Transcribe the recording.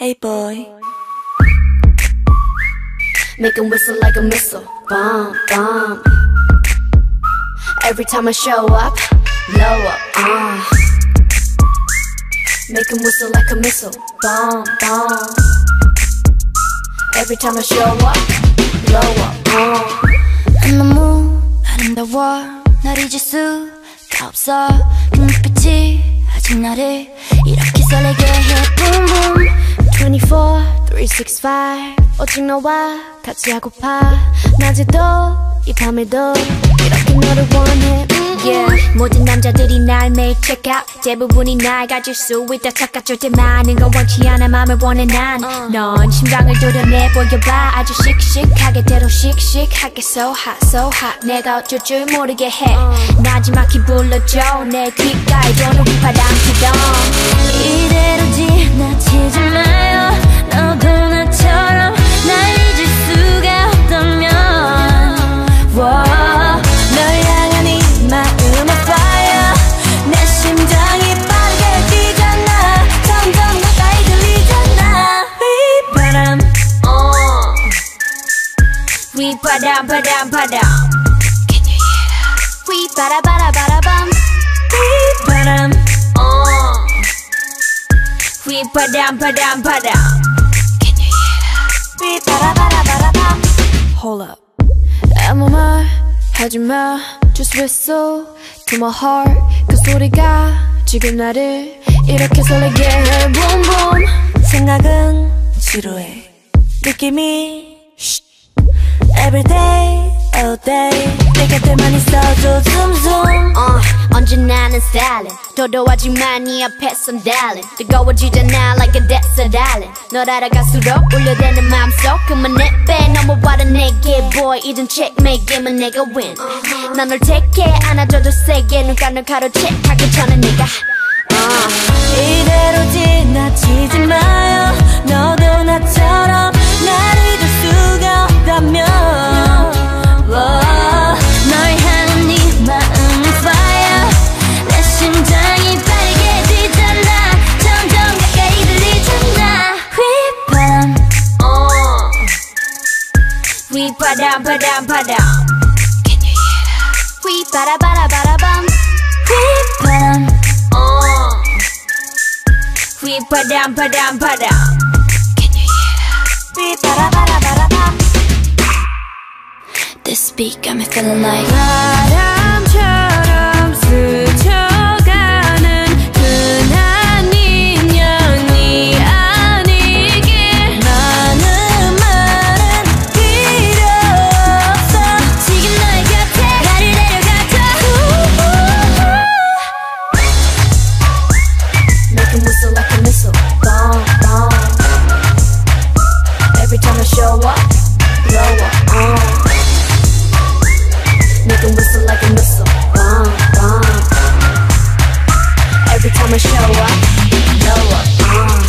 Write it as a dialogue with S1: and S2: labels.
S1: Hey boy.
S2: Make him whistle like a missile. Bomb, bomb. Every time I show up, blow up. Uh. Make him whistle like a missile. Bomb, bomb. Every time I show up, blow up. Uh.
S3: 너무 아름다워 날 잊을 수가 없어 그 눈빛이 아직 나를 이렇게 설레게 해 Boom boom
S2: 24, 365 오직 너와 같이 하고파. 낮에도 이 밤에도 이렇게 너를 원해. 음, yeah. 모든 남자들이 날 매일 check out. 대부분이 날 가질 수 있다 착각. 절대 많은 건 원치 않아. 맘을 원해 난넌 심장을 도려내 보여봐. 아주 씩씩하게 대로 씩씩하게 so hot so hot. 내가 어쩔 줄 모르게 해. 나지막히 불러줘. 내 귓가에 도는 바람 피던
S3: 이대로 지나치지 바람
S2: 바람 바람 Can you hear that? 휘바라바라바라밤
S3: 휘바람
S2: 어. 휘바람 바람 바람 Can you hear that?
S3: 휘바라바라바라밤
S1: Hold up.
S2: 아무 말 하지마 Just whistle to my heart 그 소리가 지금 나를 이렇게 설레게 해 Boom boom
S1: 생각은 지루해. 느낌이 Every day, all day. 내 곁에만 있어줘, zoom zoom.
S2: 어, 언제나는 stylin 도도하지만 네 앞에선 darling 뜨거워지잖아 like a desert island 널 알아갈수록 울려대는 맘속 그만 내빼 넘어와라 내게 boy 이젠 checkmate 게임은 내가 win 난널 택해 안아줘도 세게 눈가를 가로채 하기 전에 내가 어.
S1: 이대로
S2: We ba dum ba dum ba dum. Can you hear that? We ba da ba da ba da bum.
S3: We ba dum.
S2: Oh. Uh. We ba dum ba dum ba dum. Can you hear that?
S1: We ba da ba da ba da bum.
S3: This beat got me feeling like.
S2: Da, da. every time I show up. Blow up. Mm.